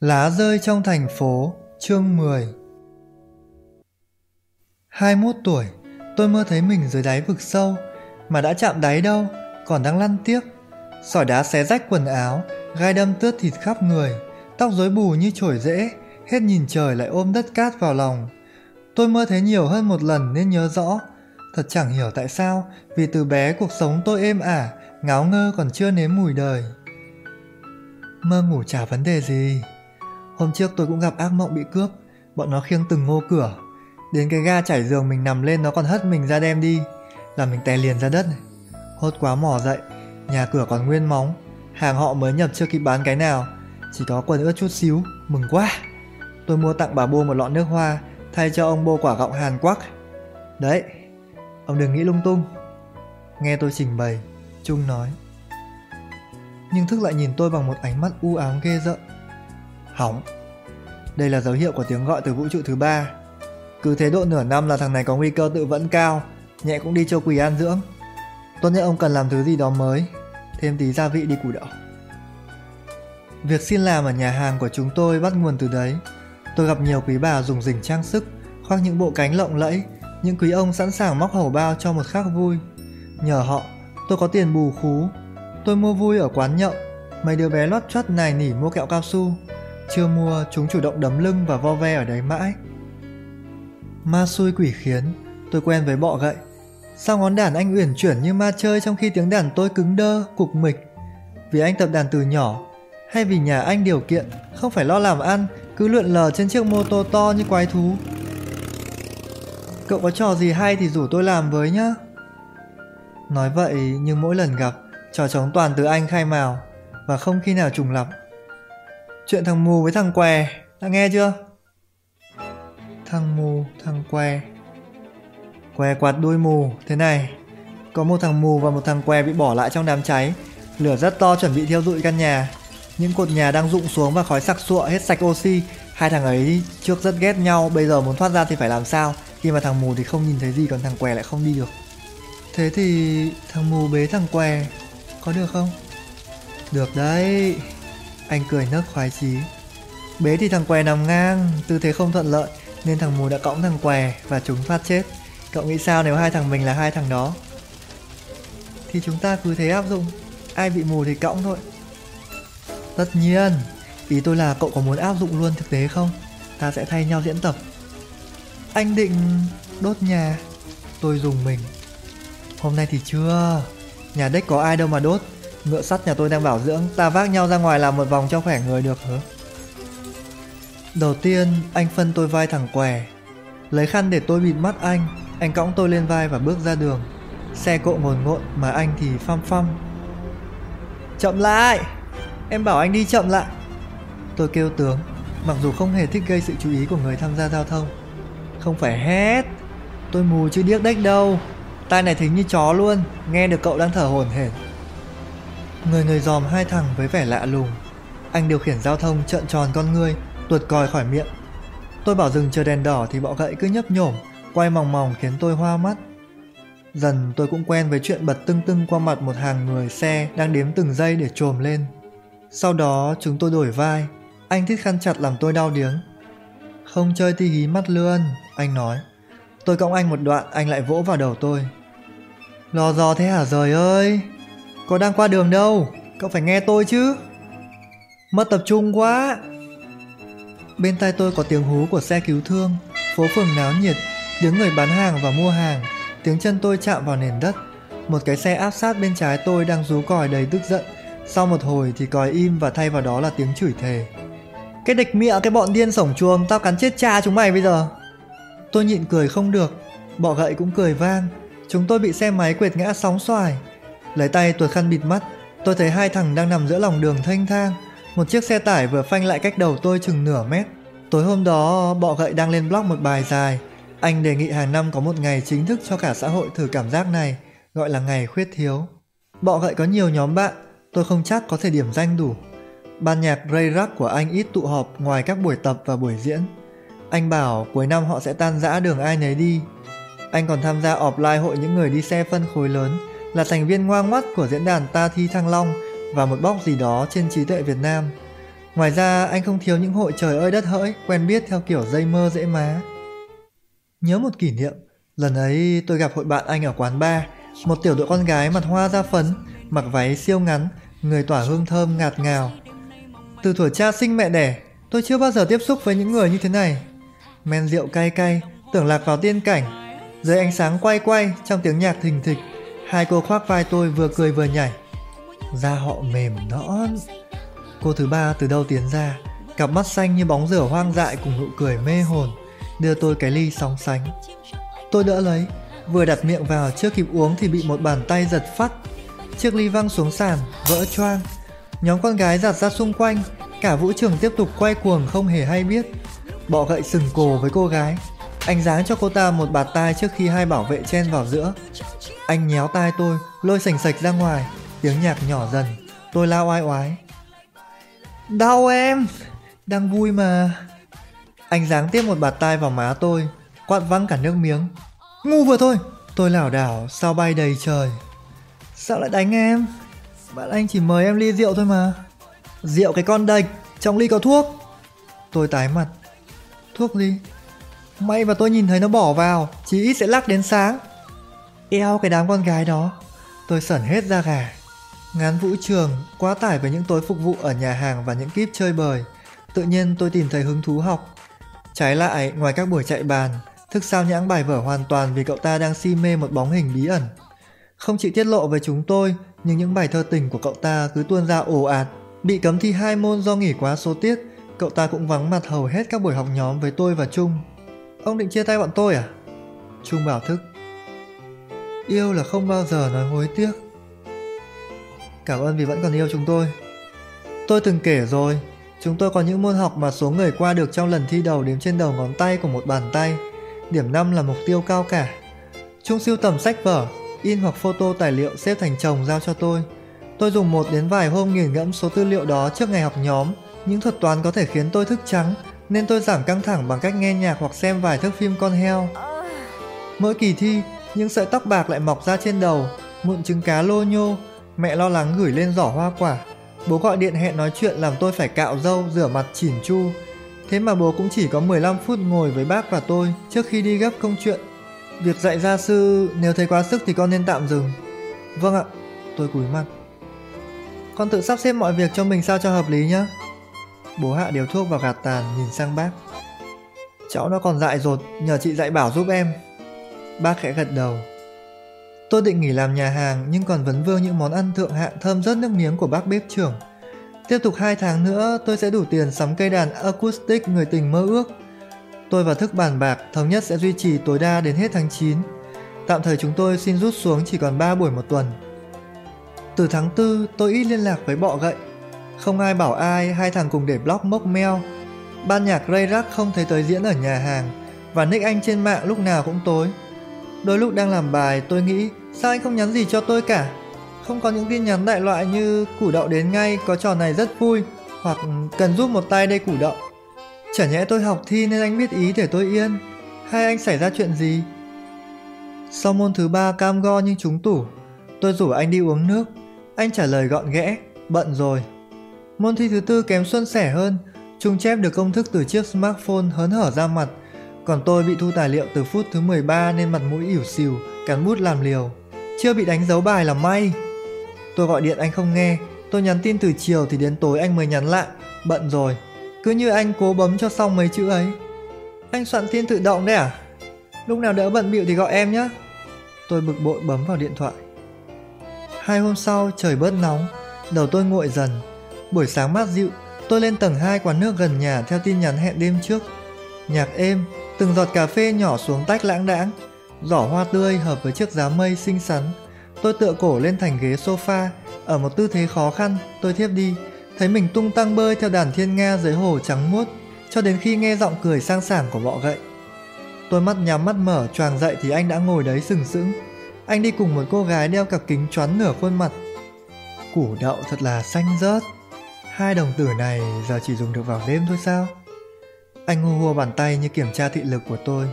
Lá rơi trong thành phố, chương 10 21 tuổi, tôi mơ thấy mình dưới đáy vực sâu, mà đã chạm đáy đâu, còn đang lăn tiếp. Sỏi đá xé rách quần áo, gai đâm tướt thịt khắp người, tóc rối bù như trổi rễ, hết nhìn trời lại ôm đất cát vào lòng. Tôi mơ thấy nhiều hơn một lần nên nhớ rõ, thật chẳng hiểu tại sao, vì từ bé cuộc sống tôi êm ả, ngáo ngơ còn chưa nếm mùi đời. Mơ ngủ chả vấn đề gì. Hôm trước tôi cũng gặp ác mộng bị cướp, bọn nó khiêng từng ngô cửa. Đến cái ga trải giường mình nằm lên nó còn hất mình ra đem đi, làm mình té liền ra đất. Hốt quá mò dậy, nhà cửa còn nguyên móng, hàng họ mới nhập chưa kịp bán cái nào, chỉ có quần ướt chút xíu, mừng quá. Tôi mua tặng bà Bô một lọ nước hoa, thay cho ông Bô quả gọng Hàn quắc. Đấy, ông đừng nghĩ lung tung. Nghe tôi trình bày, Trung nói. Nhưng Thức lại nhìn tôi bằng một ánh mắt u ám ghê rợn. Hỏng. Đây là dấu hiệu của tiếng gọi từ vũ trụ thứ ba. Cứ thế độ nửa năm là thằng này có nguy cơ tự vẫn cao, nhẹ cũng đi cho quỳ an dưỡng. Tốt nhất ông cần làm thứ gì đó mới, thêm tí gia vị đi củ đậu. Việc xin làm ở nhà hàng của chúng tôi bắt nguồn từ đấy. Tôi gặp nhiều quý bà dùng rình trang sức, khoác những bộ cánh lộng lẫy, những quý ông sẵn sàng móc hầu bao cho một khắc vui. Nhờ họ, tôi có tiền bù khú. Tôi mua vui ở quán nhậu, mấy đứa bé lót chót này nỉ mua kẹo cao su. Chưa mua, chúng chủ động đấm lưng và vo ve ở đấy mãi. Ma xui quỷ khiến, tôi quen với bọ gậy. Sao ngón đàn anh uyển chuyển như ma chơi trong khi tiếng đàn tôi cứng đơ, cục mịch? Vì anh tập đàn từ nhỏ, hay vì nhà anh điều kiện, không phải lo làm ăn, cứ lượn lờ trên chiếc mô tô to như quái thú? Cậu có trò gì hay thì rủ tôi làm với nhá. Nói vậy nhưng mỗi lần gặp, trò trống toàn từ anh khai mào và không khi nào trùng lặp. Chuyện thằng mù với thằng què, đã nghe chưa? Thằng mù, thằng què. Què quạt đuôi mù, thế này. Có một thằng mù và một thằng què bị bỏ lại trong đám cháy. Lửa rất to chuẩn bị thiêu rụi căn nhà. Những cột nhà đang rụng xuống và khói sặc sụa hết sạch oxy. Hai thằng ấy trước rất ghét nhau, bây giờ muốn thoát ra thì phải làm sao? Khi mà thằng mù thì không nhìn thấy gì còn thằng què lại không đi được. Thế thì thằng mù bế thằng què có được không? Được đấy. Anh cười nấc khoái chí. Bế thì thằng què nằm ngang, tư thế không thuận lợi nên thằng mù đã cõng thằng què và chúng thoát chết. Cậu nghĩ sao nếu hai thằng mình là hai thằng đó? Thì chúng ta cứ thế áp dụng, ai bị mù thì cõng thôi. Tất nhiên, ý tôi là cậu có muốn áp dụng luôn thực tế không? Ta sẽ thay nhau diễn tập. Anh định đốt nhà, tôi dùng mình. Hôm nay thì chưa, nhà đếch có ai đâu mà đốt. Ngựa sắt nhà tôi đang bảo dưỡng, ta vác nhau ra ngoài làm một vòng cho khỏe người được hả? Đầu tiên, anh phân tôi vai thằng què. Lấy khăn để tôi bịt mắt anh, anh cõng tôi lên vai và bước ra đường. Xe cộ ngồn ngộn mà anh thì phăm phăm. Chậm lại! Em bảo anh đi chậm lại. Tôi kêu tướng, mặc dù không hề thích gây sự chú ý của người tham gia giao thông. Không phải hét, tôi mù chứ điếc đếch đâu. Tai này thính như chó luôn, nghe được cậu đang thở hổn hển. Người người dòm hai thằng với vẻ lạ lùng. Anh điều khiển giao thông trợn tròn con ngươi, tuột còi khỏi miệng. Tôi bảo dừng chờ đèn đỏ thì bọ gậy cứ nhấp nhổm, quay mòng mòng khiến tôi hoa mắt. Dần tôi cũng quen với chuyện bật tưng tưng qua mặt một hàng người xe đang đếm từng giây để trồm lên. Sau đó chúng tôi đổi vai, anh thích khăn chặt làm tôi đau điếng. Không chơi tí hí mắt lươn, anh nói. Tôi cõng anh một đoạn, anh lại vỗ vào đầu tôi. Lò dò thế hả rời ơi? Có đang qua đường đâu, cậu phải nghe tôi chứ. Mất tập trung quá. Bên tai tôi có tiếng hú của xe cứu thương, phố phường náo nhiệt, tiếng người bán hàng và mua hàng, tiếng chân tôi chạm vào nền đất. Một cái xe áp sát bên trái tôi đang rú còi đầy tức giận. Sau một hồi thì còi im và thay vào đó là tiếng chửi thề. Cái địch mịa cái bọn điên sổng chuồng tao cắn chết cha chúng mày bây giờ. Tôi nhịn cười không được, bọ gậy cũng cười vang. Chúng tôi bị xe máy quệt ngã sóng xoài. Lấy tay tuột khăn bịt mắt, tôi thấy hai thằng đang nằm giữa lòng đường thanh thang. Một chiếc xe tải vừa phanh lại cách đầu tôi chừng nửa mét. Tối hôm đó, bọ gậy đang lên blog một bài dài. Anh đề nghị hàng năm có một ngày chính thức cho cả xã hội thử cảm giác này, gọi là ngày khuyết thiếu. Bọ gậy có nhiều nhóm bạn, tôi không chắc có thể điểm danh đủ. Ban nhạc Ray Rock của anh ít tụ họp ngoài các buổi tập và buổi diễn. Anh bảo cuối năm họ sẽ tan rã đường ai nấy đi. Anh còn tham gia offline hội những người đi xe phân khối lớn, là thành viên ngoan ngoắt của diễn đàn Ta Thi Thăng Long và một bóc gì đó trên trí tuệ Việt Nam. Ngoài ra anh không thiếu những hội trời ơi đất hỡi quen biết theo kiểu dây mơ dễ má. Nhớ một kỷ niệm, lần ấy tôi gặp hội bạn anh ở quán bar, một tiểu đội con gái mặt hoa da phấn, mặc váy siêu ngắn, người tỏa hương thơm ngạt ngào. Từ tuổi cha sinh mẹ đẻ, tôi chưa bao giờ tiếp xúc với những người như thế này. Men rượu cay cay, tưởng lạc vào tiên cảnh. Dưới ánh sáng quay quay, trong tiếng nhạc thình thịch, hai cô khoác vai tôi vừa cười vừa nhảy. Da họ mềm nõn. Cô thứ ba từ đâu tiến ra, cặp mắt xanh như bóng rửa hoang dại cùng nụ cười mê hồn, đưa tôi cái ly sóng sánh. Tôi đỡ lấy, vừa đặt miệng vào chưa kịp uống thì bị một bàn tay giật phát. Chiếc ly văng xuống sàn, vỡ choang. Nhóm con gái giặt ra xung quanh, cả vũ trường tiếp tục quay cuồng không hề hay biết. Bọ gậy sừng cổ với cô gái. Anh giáng cho cô ta một bạt tai trước khi hai bảo vệ chen vào giữa. Anh nhéo tai tôi, lôi sành sạch ra ngoài, tiếng nhạc nhỏ dần. Tôi lao oai oái. Đau em, đang vui mà. Anh giáng tiếp một bạt tai vào má tôi, quặn văng cả nước miếng. Ngu vừa thôi, tôi lảo đảo, sao bay đầy trời. Sao lại đánh em? Bạn anh chỉ mời em ly rượu thôi mà. Rượu cái con đạch, trong ly có thuốc. Tôi tái mặt. Thuốc gì? May mà tôi nhìn thấy nó bỏ vào, chỉ ít sẽ lắc đến sáng. Eo cái đám con gái đó. Tôi sẩn hết ra gà. Ngán vũ trường, quá tải với những tối phục vụ ở nhà hàng và những kíp chơi bời. Tự nhiên tôi tìm thấy hứng thú học. Trái lại, ngoài các buổi chạy bàn, thức sao nhãng bài vở hoàn toàn vì cậu ta đang si mê một bóng hình bí ẩn. Không chỉ tiết lộ với chúng tôi, nhưng những bài thơ tình của cậu ta cứ tuôn ra ồ ạt. Bị cấm thi hai môn do nghỉ quá số tiết, cậu ta cũng vắng mặt hầu hết các buổi học nhóm với tôi và Trung. Ông định chia tay bọn tôi à? Trung bảo thức. Yêu là không bao giờ nói hối tiếc. Cảm ơn vì vẫn còn yêu chúng tôi. Tôi từng kể rồi, chúng tôi có những môn học mà số người qua được trong lần thi đầu đếm trên đầu ngón tay của một bàn tay. Điểm 5 là mục tiêu cao cả. Trung siêu tầm sách vở, in hoặc photo tài liệu xếp thành chồng giao cho tôi. Tôi dùng một đến vài hôm nghiền ngẫm số tư liệu đó trước ngày học nhóm. Những thuật toán có thể khiến tôi thức trắng, nên tôi giảm căng thẳng bằng cách nghe nhạc hoặc xem vài thước phim con heo. Mỗi kỳ thi, những sợi tóc bạc lại mọc ra trên đầu, mụn trứng cá lô nhô, mẹ lo lắng gửi lên giỏ hoa quả. Bố gọi điện hẹn nói chuyện làm tôi phải cạo râu, rửa mặt chỉn chu. Thế mà bố cũng chỉ có 15 phút ngồi với bác và tôi trước khi đi gấp công chuyện. Việc dạy gia sư nếu thấy quá sức thì con nên tạm dừng. Vâng ạ, tôi cúi mặt. Con tự sắp xếp mọi việc cho mình sao cho hợp lý nhé. Bố hạ điều thuốc vào gạt tàn nhìn sang bác. Cháu nó còn dại dột, nhờ chị dạy bảo giúp em ba khẽ gật đầu. Tôi định nghỉ làm nhà hàng, nhưng còn vấn vương những món ăn thượng hạng thơm rất nước miếng của bác bếp trưởng. Tiếp tục 2 tháng nữa, tôi sẽ đủ tiền sắm cây đàn acoustic người tình mơ ước. Tôi và Thức bàn bạc thống nhất sẽ duy trì tối đa đến hết tháng 9. Tạm thời chúng tôi xin rút xuống chỉ còn 3 buổi một tuần. Từ tháng 4 tôi ít liên lạc với bọ gậy. Không ai bảo ai, hai thằng cùng để blog mốc meo. Ban nhạc Ray Rack không thấy tới diễn ở nhà hàng, và nick anh trên mạng lúc nào cũng tối. Đôi lúc đang làm bài, tôi nghĩ, sao anh không nhắn gì cho tôi cả. Không có những tin nhắn đại loại như, củ đậu đến ngay, có trò này rất vui, hoặc, cần giúp một tay đây củ đậu. Chả nhẽ tôi học thi nên anh biết ý để tôi yên. Hay anh xảy ra chuyện gì? Sau môn thứ ba cam go nhưng trúng tủ, Tôi rủ anh đi uống nước. Anh trả lời gọn ghẽ, Bận rồi. Môn thi thứ tư kém xuân sẻ hơn Trung chép được công thức từ chiếc smartphone hớn hở ra mặt. Còn tôi bị thu tài liệu từ phút thứ 13 nên mặt mũi ỉu xìu Cắn bút làm liều. Chưa bị đánh dấu bài là may. Tôi gọi điện anh không nghe. Tôi nhắn tin từ chiều thì đến tối anh mới nhắn lại. Bận rồi. Cứ như anh cố bấm cho xong mấy chữ ấy. Anh soạn tin tự động đấy à? Lúc nào đỡ bận bịu thì gọi em nhé Tôi bực bội bấm vào điện thoại. Hai hôm sau, trời bớt nóng. Đầu tôi nguội dần. Buổi sáng mát dịu, Tôi lên tầng 2 quán nước gần nhà theo tin nhắn hẹn đêm trước. Nhạc êm Từng giọt cà phê nhỏ xuống tách lãng đãng Giỏ hoa tươi hợp với chiếc giá mây xinh xắn Tôi tựa cổ lên thành ghế sofa Ở một tư thế khó khăn, Tôi thiếp đi thấy mình tung tăng bơi theo đàn thiên nga dưới hồ trắng muốt, cho đến khi nghe giọng cười sang sảng của bọ gậy. Tôi mắt nhắm mắt mở, choàng dậy thì anh đã ngồi đấy sừng sững. Anh đi cùng một cô gái đeo cặp kính choắn nửa khuôn mặt. Củ đậu thật là xanh rớt. Hai đồng tử này giờ chỉ dùng được vào đêm thôi sao? Anh hô hô bàn tay như kiểm tra thị lực của tôi.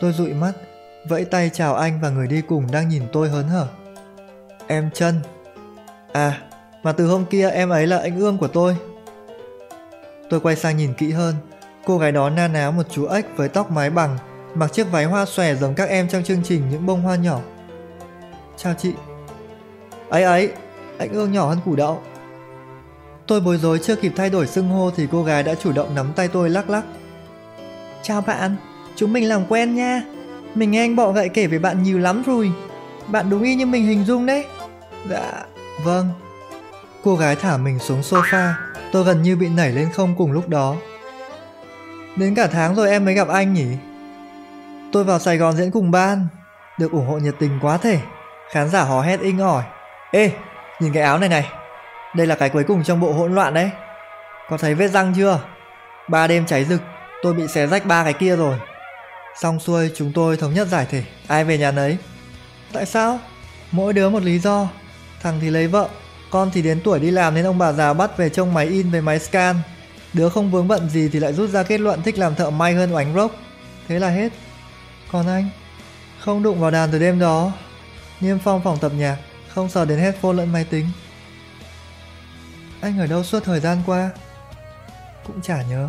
Tôi dụi mắt, vẫy tay chào anh và người đi cùng đang nhìn tôi hớn hở. Em chân. À, mà từ hôm kia em ấy là anh ương của tôi Tôi quay sang nhìn kỹ hơn. Cô gái đó na ná một chú ếch với tóc mái bằng, mặc chiếc váy hoa xòe giống các em trong chương trình những bông hoa nhỏ. Chào chị. Ấy ấy, anh ương nhỏ hơn củ đậu. Tôi bối rối chưa kịp thay đổi xưng hô thì cô gái đã chủ động nắm tay tôi lắc lắc. Chào bạn, chúng mình làm quen nha. Mình nghe anh bọ gậy kể về bạn nhiều lắm rồi. Bạn đúng y như mình hình dung đấy. Dạ, vâng. Cô gái thả mình xuống sofa, tôi gần như bị nảy lên không cùng lúc đó. Đến cả tháng rồi em mới gặp anh nhỉ? Tôi vào Sài Gòn diễn cùng ban, được ủng hộ nhiệt tình quá thể. Khán giả hò hét inh ỏi. Ê, nhìn cái áo này này. Đây là cái cuối cùng trong bộ hỗn loạn đấy. Có thấy vết răng chưa? Ba đêm cháy rực, tôi bị xé rách ba cái kia rồi. Xong xuôi chúng tôi thống nhất giải thể, ai về nhà nấy. Tại sao? Mỗi đứa một lý do. Thằng thì lấy vợ, con thì đến tuổi đi làm nên ông bà già bắt về trông máy in với máy scan. Đứa không vướng bận gì thì lại rút ra kết luận thích làm thợ may hơn oánh rock. Thế là hết. Còn anh? Không đụng vào đàn từ đêm đó. Niêm phong phòng tập nhạc, không sờ đến headphone lẫn máy tính. Anh ở đâu suốt thời gian qua? Cũng chả nhớ.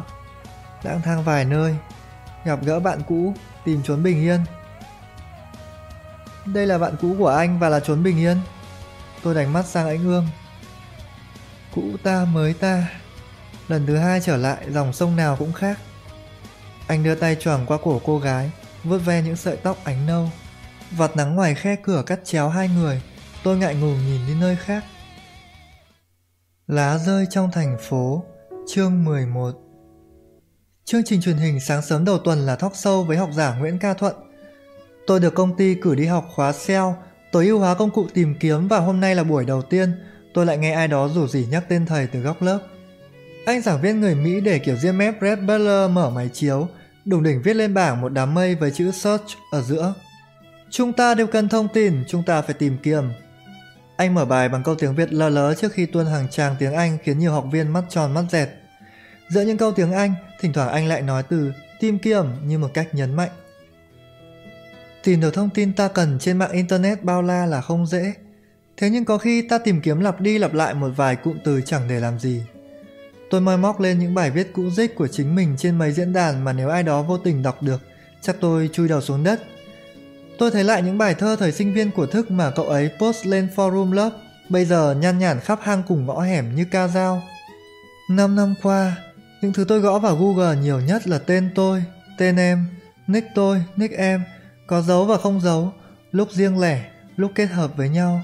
Lang thang vài nơi, gặp gỡ bạn cũ, tìm trốn bình yên. Đây là bạn cũ của anh và là trốn bình yên. Tôi đánh mắt sang ánh Ương. Cũ ta mới ta. Lần thứ hai trở lại dòng sông nào cũng khác. Anh đưa tay choàng qua cổ cô gái, vuốt ve những sợi tóc ánh nâu. Vạt nắng ngoài khe cửa cắt chéo hai người, tôi ngại ngùng nhìn đi nơi khác. Lá rơi trong thành phố, chương 11 Chương trình truyền hình sáng sớm đầu tuần là talk show với học giả Nguyễn Ca Thuận. Tôi được công ty cử đi học khóa SEO, tối ưu hóa công cụ tìm kiếm và hôm nay là buổi đầu tiên, tôi lại nghe ai đó rủ rỉ nhắc tên thầy từ góc lớp. Anh giảng viên người Mỹ để kiểu diêm mép Red Butler mở máy chiếu, đùng đỉnh viết lên bảng một đám mây với chữ search ở giữa. Chúng ta đều cần thông tin, chúng ta phải tìm kiếm. Anh mở bài bằng câu tiếng Việt lờ lớ trước khi tuôn hàng tràng tiếng Anh khiến nhiều học viên mắt tròn mắt dẹt. Giữa những câu tiếng Anh, thỉnh thoảng anh lại nói từ tìm kiếm như một cách nhấn mạnh. Tìm được thông tin ta cần trên mạng Internet bao la là không dễ. Thế nhưng có khi ta tìm kiếm lặp đi lặp lại một vài cụm từ chẳng để làm gì. Tôi moi móc lên những bài viết cũ dích của chính mình trên mấy diễn đàn mà nếu ai đó vô tình đọc được, chắc tôi chui đầu xuống đất. Tôi thấy lại những bài thơ thời sinh viên của thức mà cậu ấy post lên forum lớp, bây giờ nhăn nhản khắp hang cùng ngõ hẻm như ca dao. Năm năm qua, những thứ tôi gõ vào Google nhiều nhất là tên tôi, tên em, nick tôi, nick em, có dấu và không dấu, lúc riêng lẻ, lúc kết hợp với nhau.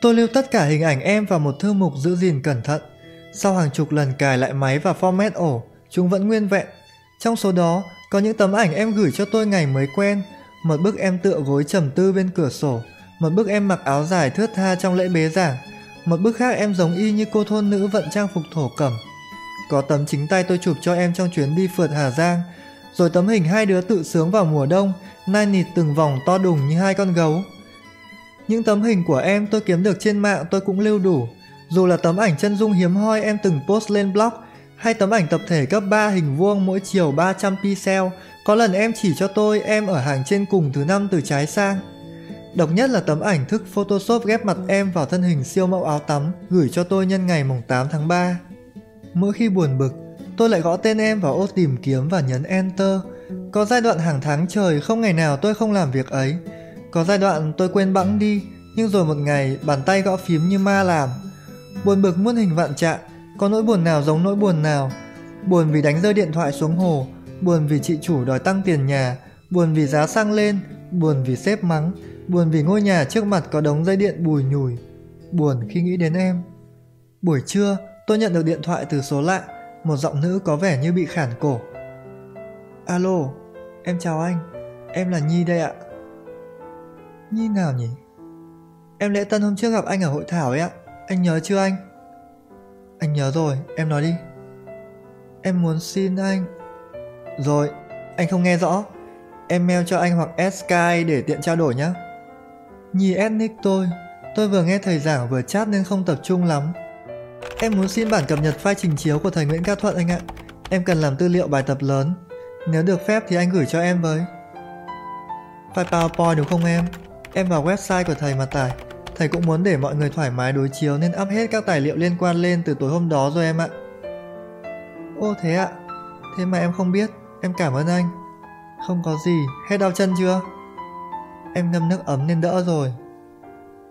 Tôi lưu tất cả hình ảnh em vào một thư mục giữ gìn cẩn thận. Sau hàng chục lần cài lại máy và format ổ, chúng vẫn nguyên vẹn. Trong số đó, có những tấm ảnh em gửi cho tôi ngày mới quen, một bức em tựa gối trầm tư bên cửa sổ, một bức em mặc áo dài thướt tha trong lễ bế giảng, một bức khác em giống y như cô thôn nữ vận trang phục thổ cẩm. Có tấm chính tay tôi chụp cho em trong chuyến đi phượt Hà Giang, rồi tấm hình hai đứa tự sướng vào mùa đông, nai nịt từng vòng to đùng như hai con gấu. Những tấm hình của em tôi kiếm được trên mạng tôi cũng lưu đủ, dù là tấm ảnh chân dung hiếm hoi em từng post lên blog, hay tấm ảnh tập thể cấp 3 hình vuông mỗi chiều 300 pixel, có lần em chỉ cho tôi em ở hàng trên cùng thứ năm từ trái sang. Độc nhất là tấm ảnh thức Photoshop ghép mặt em vào thân hình siêu mẫu áo tắm gửi cho tôi nhân ngày mùng 8 tháng 3. Mỗi khi buồn bực, tôi lại gõ tên em vào ô tìm kiếm và nhấn Enter. Có giai đoạn hàng tháng trời không ngày nào tôi không làm việc ấy. Có giai đoạn tôi quên bẵng đi, nhưng rồi một ngày bàn tay gõ phím như ma làm. Buồn bực muôn hình vạn trạng, có nỗi buồn nào giống nỗi buồn nào. Buồn vì đánh rơi điện thoại xuống hồ, buồn vì chị chủ đòi tăng tiền nhà, buồn vì giá xăng lên, buồn vì sếp mắng, buồn vì ngôi nhà trước mặt có đống dây điện bùi nhùi, buồn khi nghĩ đến em. Buổi trưa, tôi nhận được điện thoại từ số lạ, một giọng nữ có vẻ như bị khản cổ. Alo, em chào anh, em là Nhi đây ạ. Nhi nào nhỉ? Em lễ tân hôm trước gặp anh ở hội thảo ấy ạ, anh nhớ chưa anh? Anh nhớ rồi, em nói đi. Em muốn xin anh. Rồi, anh không nghe rõ. Em mail cho anh hoặc Sky để tiện trao đổi nhé. Nhi ethnic tôi, tôi vừa nghe thầy giảng vừa chat nên không tập trung lắm. Em muốn xin bản cập nhật file trình chiếu của thầy Nguyễn Cát Thuận anh ạ. Em cần làm tư liệu bài tập lớn. Nếu được phép thì anh gửi cho em với. File PowerPoint đúng không em? Em vào website của thầy mà tải. Thầy cũng muốn để mọi người thoải mái đối chiếu nên up hết các tài liệu liên quan lên từ tối hôm đó rồi em ạ. Ô thế ạ, thế mà em không biết, em cảm ơn anh. Không có gì, hết đau chân chưa? Em ngâm nước ấm nên đỡ rồi.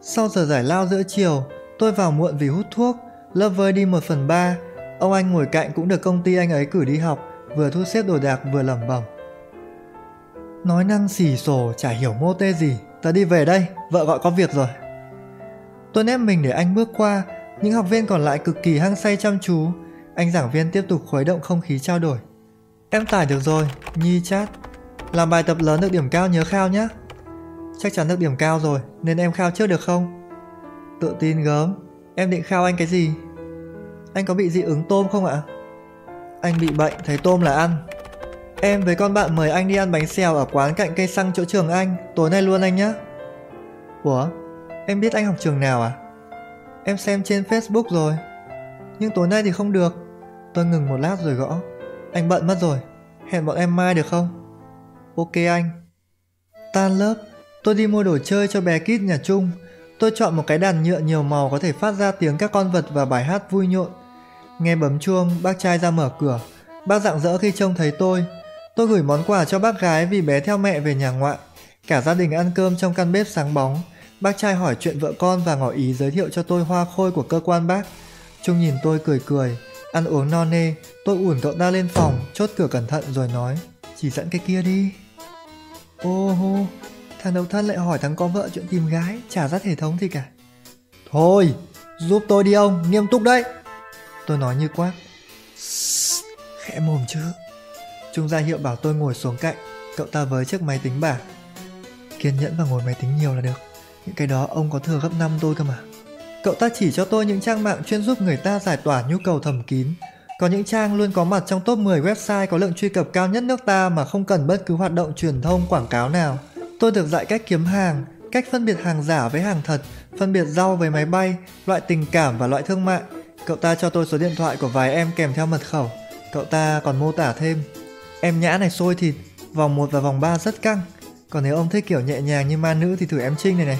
Sau giờ giải lao giữa chiều, tôi vào muộn vì hút thuốc, lớp vơi đi một phần ba. Ông anh ngồi cạnh cũng được công ty anh ấy cử đi học, vừa thu xếp đồ đạc vừa lẩm bẩm. Nói năng xỉ sổ chả hiểu mô tê gì, ta đi về đây, vợ gọi có việc rồi. Tôi nép mình để anh bước qua, những học viên còn lại cực kỳ hăng say chăm chú. Anh giảng viên tiếp tục khuấy động không khí trao đổi. Em tải được rồi, Nhi chat. Làm bài tập lớn được điểm cao nhớ khao nhé. Chắc chắn được điểm cao rồi, nên em khao trước được không? Tự tin gớm, em định khao anh cái gì? Anh có bị dị ứng tôm không ạ? Anh bị bệnh, thấy tôm là ăn. Em với con bạn mời anh đi ăn bánh xèo ở quán cạnh cây xăng chỗ trường anh, tối nay luôn anh nhé. Ủa, em biết anh học trường nào à? Em xem trên Facebook rồi. Nhưng tối nay thì không được. Tôi ngừng một lát rồi gõ. Anh bận mất rồi, hẹn bọn em mai được không? Ok anh. Tan lớp, tôi đi mua đồ chơi cho bé Kít nhà Trung. Tôi chọn một cái đàn nhựa nhiều màu có thể phát ra tiếng các con vật và bài hát vui nhộn. Nghe bấm chuông, bác trai ra mở cửa. Bác rạng rỡ khi trông thấy tôi. Tôi gửi món quà cho bác gái vì bé theo mẹ về nhà ngoại. Cả gia đình ăn cơm trong căn bếp sáng bóng. Bác trai hỏi chuyện vợ con và ngỏ ý giới thiệu cho tôi hoa khôi của cơ quan bác. Trung nhìn tôi cười cười. Ăn uống no nê, tôi ủn cậu ta lên phòng, chốt cửa cẩn thận rồi nói. Chỉ dẫn cái kia đi. Ô hô, thằng đầu thân lại hỏi thằng con vợ chuyện tìm gái, chả dắt hệ thống gì cả. Thôi, giúp tôi đi ông, nghiêm túc đấy. Tôi nói như quát. Khẽ mồm chứ. Trung ra hiệu bảo tôi ngồi xuống cạnh, cậu ta với chiếc máy tính bảng. Kiên nhẫn và ngồi máy tính nhiều là được. Những cái đó ông có thừa gấp năm tôi cơ mà. Cậu ta chỉ cho tôi những trang mạng chuyên giúp người ta giải tỏa nhu cầu thầm kín. Có những trang luôn có mặt trong top 10 website có lượng truy cập cao nhất nước ta mà không cần bất cứ hoạt động truyền thông quảng cáo nào. Tôi được dạy cách kiếm hàng, cách phân biệt hàng giả với hàng thật, phân biệt rau với máy bay, loại tình cảm và loại thương mại. Cậu ta cho tôi số điện thoại của vài em kèm theo mật khẩu. Cậu ta còn mô tả thêm. Em nhã này sôi thịt, vòng 1 và vòng 3 rất căng. Còn nếu ông thích kiểu nhẹ nhàng như ma nữ thì thử em Trinh này này.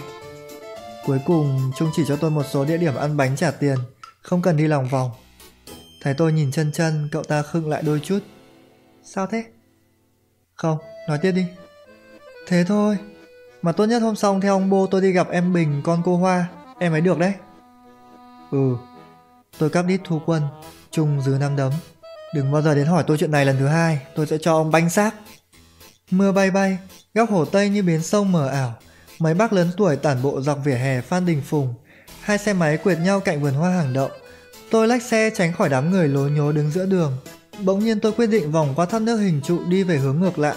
Cuối cùng, Trung chỉ cho tôi một số địa điểm ăn bánh trả tiền, không cần đi lòng vòng. Thấy tôi nhìn chân chân, cậu ta khựng lại đôi chút. Sao thế? Không, nói tiếp đi. Thế thôi, mà tốt nhất hôm xong theo ông Bô tôi đi gặp em Bình, con cô Hoa, em ấy được đấy. Ừ, tôi cắp đít thu quân, Trung dưới năm đấm. Đừng bao giờ đến hỏi tôi chuyện này lần thứ hai, tôi sẽ cho ông bánh xác. Mưa bay bay, góc hồ Tây như bến sông mờ ảo, Mấy bác lớn tuổi tản bộ dọc vỉa hè Phan Đình Phùng, hai xe máy quệt nhau cạnh vườn hoa hàng đậu. Tôi lách xe tránh khỏi đám người lố nhố đứng giữa đường. Bỗng nhiên tôi quyết định vòng qua tháp nước hình trụ đi về hướng ngược lại.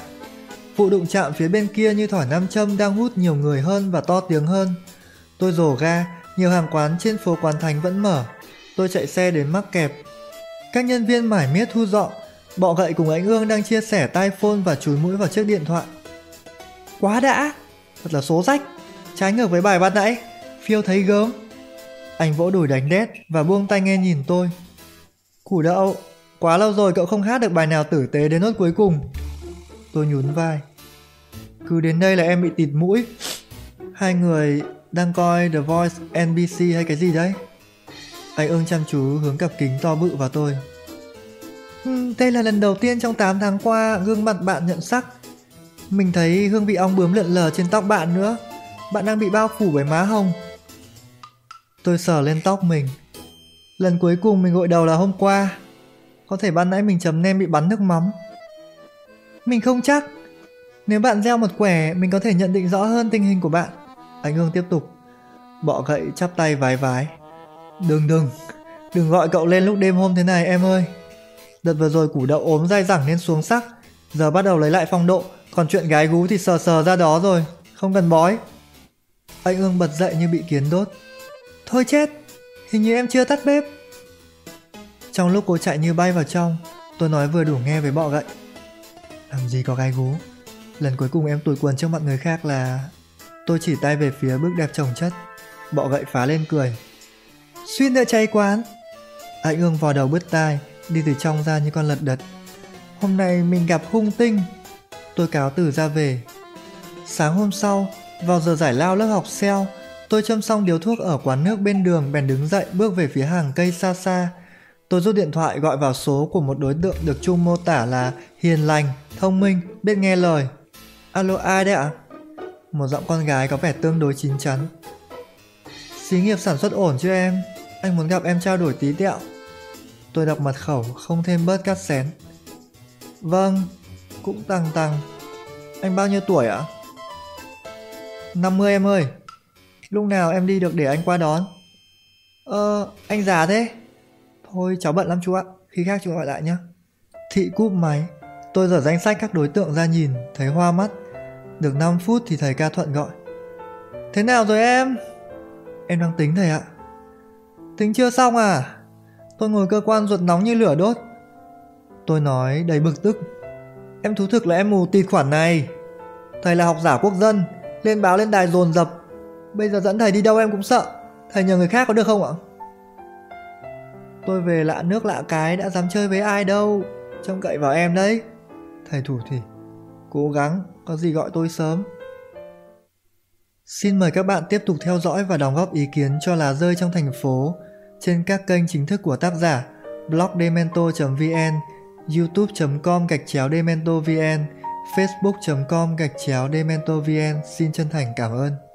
Vụ đụng chạm phía bên kia như thỏi nam châm đang hút nhiều người hơn và to tiếng hơn. Tôi rổ ga, nhiều hàng quán trên phố Quán Thành vẫn mở. Tôi chạy xe đến mắc kẹp. Các nhân viên mải miết thu dọn, bọ gậy cùng anh Ương đang chia sẻ tai phone và chúi mũi vào chiếc điện thoại. Quá đã! Thật là số rách Trái ngược với bài ban nãy Phiêu thấy gớm Anh vỗ đùi đánh đét và buông tay nghe nhìn tôi Củ đậu Quá lâu rồi cậu không hát được bài nào tử tế đến nốt cuối cùng Tôi nhún vai cứ đến đây là em bị tịt mũi Hai người đang coi The Voice NBC hay cái gì đấy Anh ương chăm chú hướng cặp kính to bự vào tôi ừ, Đây là lần đầu tiên trong 8 tháng qua gương mặt bạn nhận sắc mình thấy hương vị ong bướm lượn lờ trên tóc bạn nữa. Bạn đang bị bao phủ bởi má hồng. Tôi sờ lên tóc mình. Lần cuối cùng mình gội đầu là hôm qua. Có thể ban nãy mình chấm nem bị bắn nước mắm. Mình không chắc. Nếu bạn gieo một quẻ, mình có thể nhận định rõ hơn tình hình của bạn. Anh Hương tiếp tục. Bọ gậy chắp tay vái vái. Đừng đừng, đừng gọi cậu lên lúc đêm hôm thế này em ơi. Đợt vừa rồi củ đậu ốm dai dẳng nên xuống sắc. Giờ bắt đầu lấy lại phong độ, còn chuyện gái gú thì sờ sờ ra đó rồi, không cần bói. Anh ương bật dậy như bị kiến đốt. Thôi chết, hình như em chưa tắt bếp. Trong lúc cô chạy như bay vào trong, tôi nói vừa đủ nghe với bọ gậy. Làm gì có gái gú, lần cuối cùng em tủi quần trước mặt người khác là... Tôi chỉ tay về phía bước đẹp chồng chất. Bọ gậy phá lên cười. Xuyên nữa cháy quán. Anh ương vò đầu bứt tai, đi từ trong ra như con lật đật. Hôm nay mình gặp hung tinh, tôi cáo từ ra về. Sáng hôm sau, vào giờ giải lao lớp học xeo, tôi châm xong điếu thuốc ở quán nước bên đường bèn đứng dậy bước về phía hàng cây xa xa. Tôi rút điện thoại gọi vào số của một đối tượng được chung mô tả là hiền lành, thông minh, biết nghe lời. Alo ai đấy ạ? Một giọng con gái có vẻ tương đối chín chắn. Xí nghiệp sản xuất ổn chứ em? Anh muốn gặp em trao đổi tí tẹo. Tôi đọc mật khẩu, không thêm bớt cắt xén. Vâng, cũng tăng tăng. Anh bao nhiêu tuổi ạ? 50 em ơi. Lúc nào em đi được để anh qua đón? Ờ, anh già thế. Thôi cháu bận lắm chú ạ, khi khác chú gọi lại nhé. Thị cúp máy, tôi dở danh sách các đối tượng ra nhìn, thấy hoa mắt. Được 5 phút thì thầy ca thuận gọi. Thế nào rồi em? Em đang tính thầy ạ. Tính chưa xong à? Tôi ngồi cơ quan ruột nóng như lửa đốt. Tôi nói đầy bực tức. Em thú thực là em mù tịt khoản này. Thầy là học giả quốc dân, lên báo lên đài dồn dập. Bây giờ dẫn thầy đi đâu em cũng sợ. Thầy nhờ người khác có được không ạ? Tôi về lạ nước lạ cái đã dám chơi với ai đâu. Trông cậy vào em đấy. Thầy thủ thì cố gắng, có gì gọi tôi sớm. Xin mời các bạn tiếp tục theo dõi và đóng góp ý kiến cho lá rơi trong thành phố trên các kênh chính thức của tác giả blogdemento.vn, youtube.com gạch chéo demento vn, facebook.com gạch chéo demento vn. Xin chân thành cảm ơn.